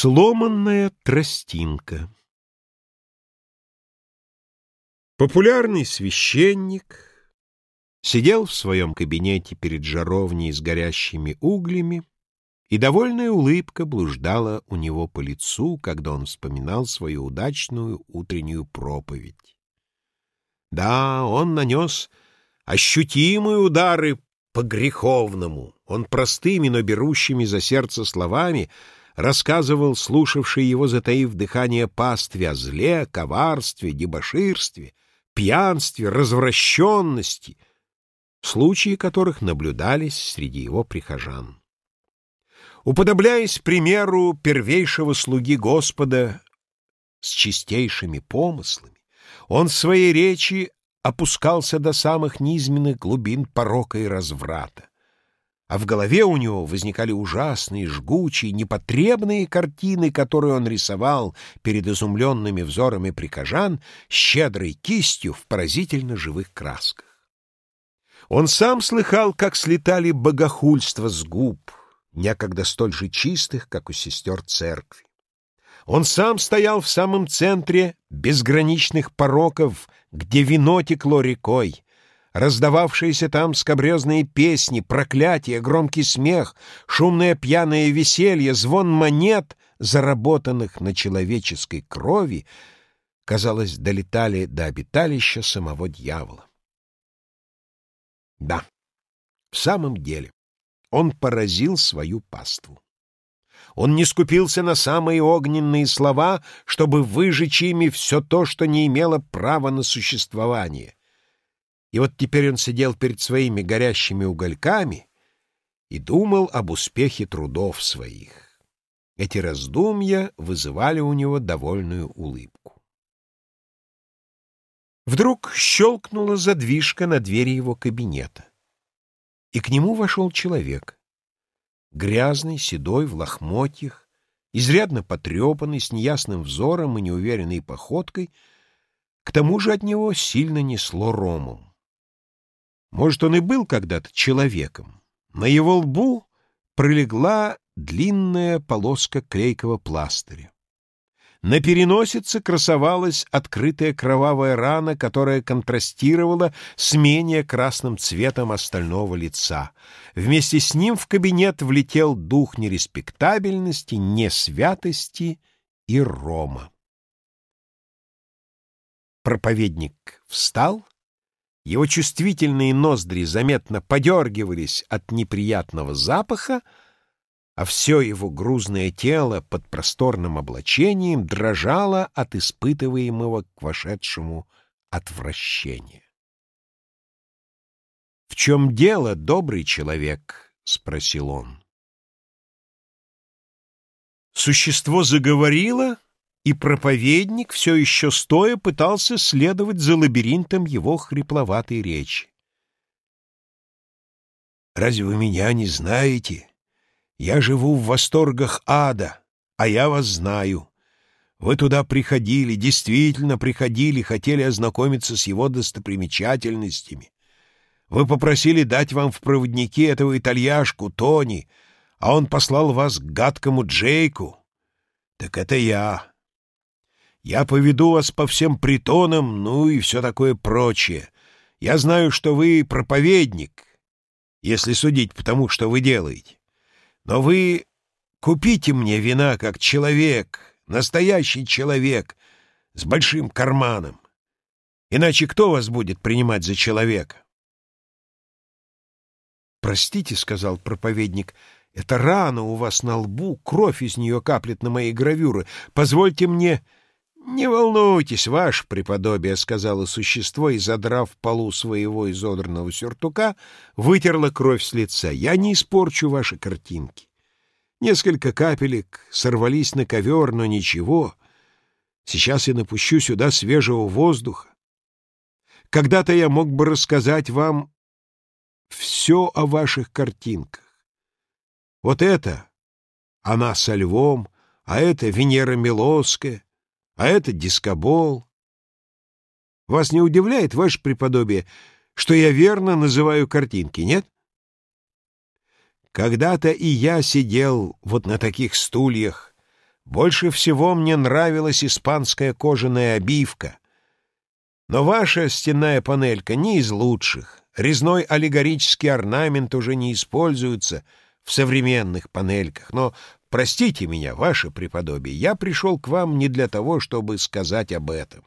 Сломанная тростинка Популярный священник сидел в своем кабинете перед жаровней с горящими углями, и довольная улыбка блуждала у него по лицу, когда он вспоминал свою удачную утреннюю проповедь. Да, он нанес ощутимые удары по греховному, он простыми, но берущими за сердце словами — рассказывал слушавший его, затаив дыхание пастве о зле, коварстве, дебоширстве, пьянстве, развращенности, случаи которых наблюдались среди его прихожан. Уподобляясь примеру первейшего слуги Господа с чистейшими помыслами, он в своей речи опускался до самых низменных глубин порока и разврата а в голове у него возникали ужасные, жгучие, непотребные картины, которые он рисовал перед изумленными взорами прихожан щедрой кистью в поразительно живых красках. Он сам слыхал, как слетали богохульства с губ, некогда столь же чистых, как у сестер церкви. Он сам стоял в самом центре безграничных пороков, где вино текло рекой, Раздававшиеся там скобрезные песни, проклятия, громкий смех, шумное пьяное веселье, звон монет, заработанных на человеческой крови, казалось, долетали до обиталища самого дьявола. Да, в самом деле, он поразил свою паству. Он не скупился на самые огненные слова, чтобы выжечь ими все то, что не имело права на существование. И вот теперь он сидел перед своими горящими угольками и думал об успехе трудов своих. Эти раздумья вызывали у него довольную улыбку. Вдруг щелкнула задвижка на двери его кабинета, и к нему вошел человек. Грязный, седой, в лохмотьях, изрядно потрепанный, с неясным взором и неуверенной походкой, к тому же от него сильно несло ромом. Может, он и был когда-то человеком. На его лбу пролегла длинная полоска клейкого пластыря. На переносице красовалась открытая кровавая рана, которая контрастировала с менее красным цветом остального лица. Вместе с ним в кабинет влетел дух нереспектабельности, несвятости и рома. Проповедник встал его чувствительные ноздри заметно подергивались от неприятного запаха, а все его грузное тело под просторным облачением дрожало от испытываемого к вошедшему отвращения. — В чем дело, добрый человек? — спросил он. Существо заговорило, и проповедник все еще стоя пытался следовать за лабиринтом его хрипловатой речи. «Разве вы меня не знаете? Я живу в восторгах ада, а я вас знаю. Вы туда приходили, действительно приходили, хотели ознакомиться с его достопримечательностями. Вы попросили дать вам в проводники этого итальяшку Тони, а он послал вас к гадкому Джейку. Так это я. Я поведу вас по всем притонам, ну и все такое прочее. Я знаю, что вы проповедник, если судить по тому, что вы делаете. Но вы купите мне вина как человек, настоящий человек, с большим карманом. Иначе кто вас будет принимать за человека? «Простите», — сказал проповедник, — «это рана у вас на лбу, кровь из нее каплет на мои гравюры. Позвольте мне...» «Не волнуйтесь, ваше преподобие», — сказала существо, и, задрав полу своего изодранного сюртука, вытерла кровь с лица. «Я не испорчу ваши картинки. Несколько капелек сорвались на ковер, но ничего. Сейчас я напущу сюда свежего воздуха. Когда-то я мог бы рассказать вам все о ваших картинках. Вот это она со львом, а это Венера Милоская, а это дискобол. Вас не удивляет, ваше преподобие, что я верно называю картинки, нет? Когда-то и я сидел вот на таких стульях, Больше всего мне нравилась испанская кожаная обивка. Но ваша стенная панелька не из лучших. Резной аллегорический орнамент уже не используется в современных панельках. Но простите меня, ваше преподобие, я пришел к вам не для того, чтобы сказать об этом.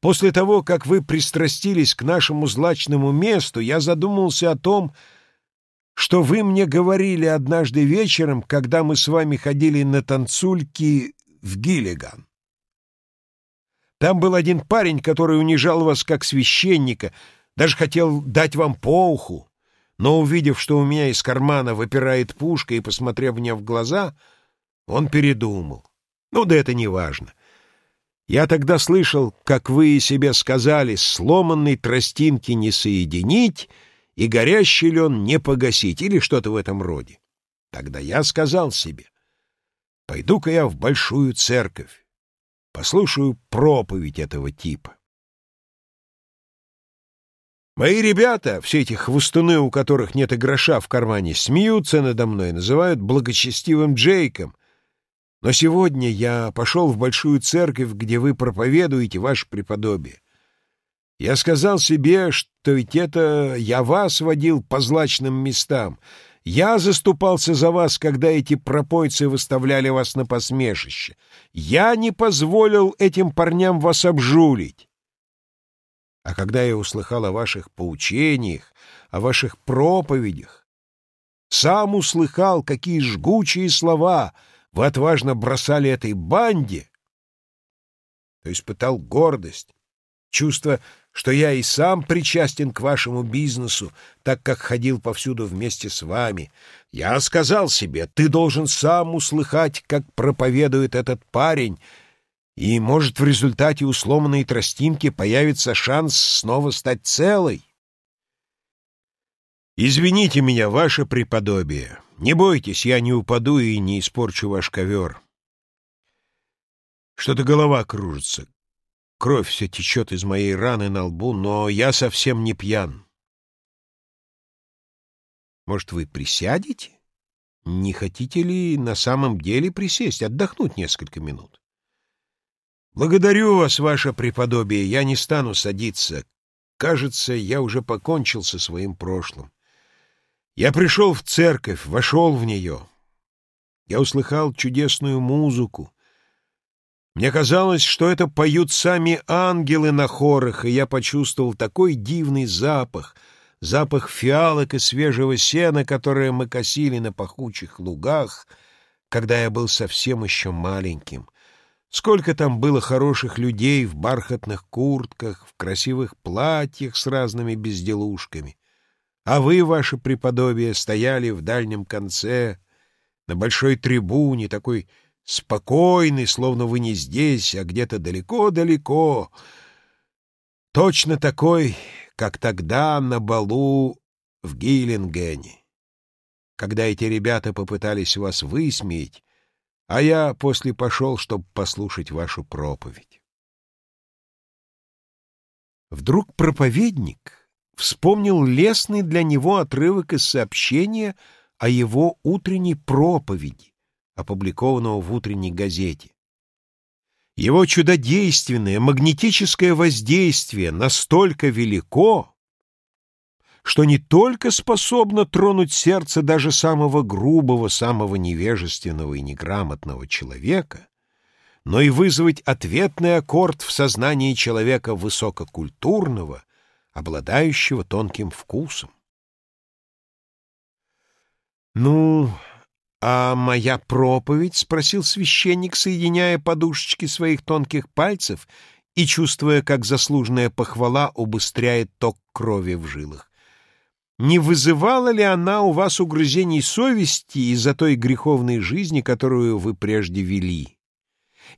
После того, как вы пристрастились к нашему злачному месту, я задумался о том, что вы мне говорили однажды вечером, когда мы с вами ходили на танцульки в Гиллиган. Там был один парень, который унижал вас как священника, даже хотел дать вам по уху, но, увидев, что у меня из кармана выпирает пушка и посмотрев мне в глаза, он передумал. Ну да это не важно. Я тогда слышал, как вы себе сказали, сломанной тростинки не соединить — и горящий лен не погасить, или что-то в этом роде. Тогда я сказал себе, пойду-ка я в большую церковь, послушаю проповедь этого типа. Мои ребята, все эти хвостуны, у которых нет и гроша в кармане, смеются надо мной, называют благочестивым Джейком. Но сегодня я пошел в большую церковь, где вы проповедуете ваше преподобие. Я сказал себе, что ведь это я вас водил по злачным местам. Я заступался за вас, когда эти пропойцы выставляли вас на посмешище. Я не позволил этим парням вас обжулить. А когда я услыхал о ваших поучениях, о ваших проповедях, сам услыхал, какие жгучие слова вы отважно бросали этой банде, то испытал гордость, чувство что я и сам причастен к вашему бизнесу, так как ходил повсюду вместе с вами. Я сказал себе, ты должен сам услыхать, как проповедует этот парень, и, может, в результате у сломанной тростинки появится шанс снова стать целой. Извините меня, ваше преподобие. Не бойтесь, я не упаду и не испорчу ваш ковер. Что-то голова кружится. Кровь все течет из моей раны на лбу, но я совсем не пьян. Может, вы присядете? Не хотите ли на самом деле присесть, отдохнуть несколько минут? Благодарю вас, ваше преподобие, я не стану садиться. Кажется, я уже покончил со своим прошлым. Я пришел в церковь, вошел в нее. Я услыхал чудесную музыку, мне казалось, что это поют сами ангелы на хорах, и я почувствовал такой дивный запах, запах фиалок и свежего сена, которое мы косили на пахучих лугах, когда я был совсем еще маленьким. Сколько там было хороших людей в бархатных куртках, в красивых платьях с разными безделушками. А вы, ваше преподобие, стояли в дальнем конце, на большой трибуне, такой спокойный, словно вы не здесь, а где-то далеко-далеко, точно такой, как тогда на балу в Гейлингене, когда эти ребята попытались вас высмеять, а я после пошел, чтобы послушать вашу проповедь. Вдруг проповедник вспомнил лестный для него отрывок из сообщения о его утренней проповеди опубликованного в утренней газете. Его чудодейственное магнетическое воздействие настолько велико, что не только способно тронуть сердце даже самого грубого, самого невежественного и неграмотного человека, но и вызвать ответный аккорд в сознании человека высококультурного, обладающего тонким вкусом. Ну, «А моя проповедь?» — спросил священник, соединяя подушечки своих тонких пальцев и чувствуя, как заслуженная похвала убыстряет ток крови в жилах. «Не вызывала ли она у вас угрызений совести из-за той греховной жизни, которую вы прежде вели?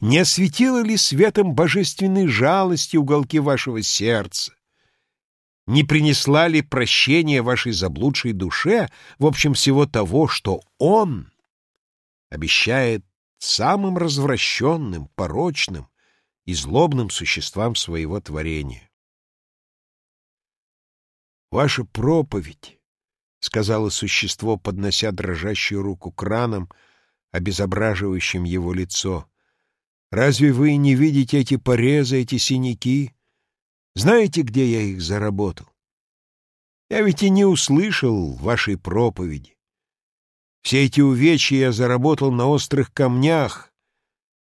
Не осветила ли светом божественной жалости уголки вашего сердца? Не принесла ли прощение вашей заблудшей душе, в общем, всего того, что Он обещает самым развращенным, порочным и злобным существам своего творения. «Ваша проповедь», — сказала существо, поднося дрожащую руку к ранам, обезображивающим его лицо. Разве вы не видите эти порезы, эти синяки? Знаете, где я их заработал? Я ведь и не услышал вашей проповеди. Все эти увечья я заработал на острых камнях,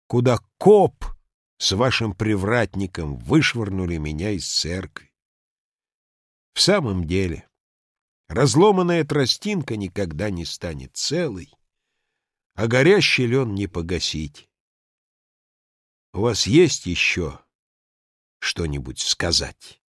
куда коп с вашим привратником вышвырнули меня из церкви. В самом деле, разломанная тростинка никогда не станет целой, а горящий лен не погасить. У вас есть еще что-нибудь сказать?